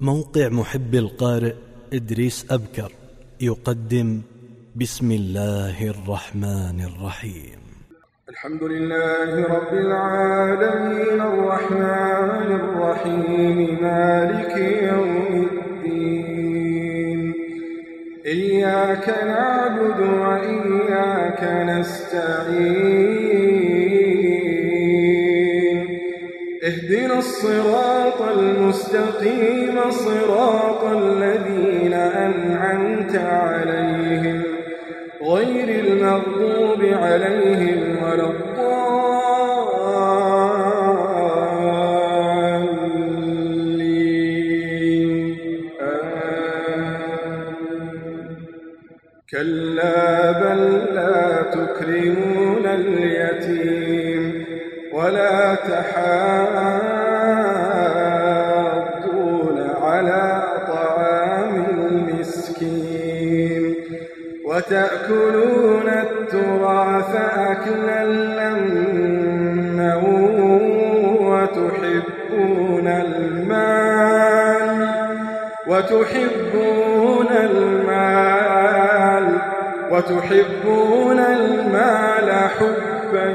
موقع محب القارئ إدريس أبكر يقدم بسم الله الرحمن الرحيم. الحمد لله رب العالمين الرحمن الرحيم مالك يوم الدين. إياك نعبد وإياك نستعين. الصراط المستقيم صراط الذين أنعمت عليهم غير المغضوب عليهم ولا الضالين. كلا بل لا تكرمون اليتيم. ولا تحاضون على طعام المسكين وتأكلون التراث أكلا لما وتحبون المال وتحبون المال وتحبون المال حبا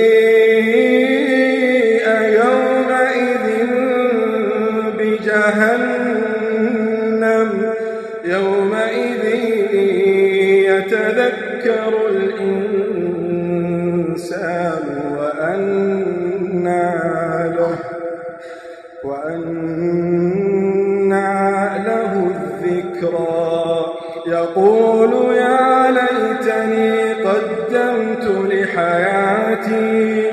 وأنى له الذكرى. يقول يا ليتني قدمت لحياتي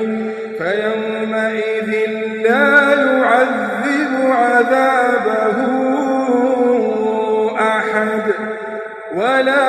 فيومئذ لا يعذب عذابه أحد ولا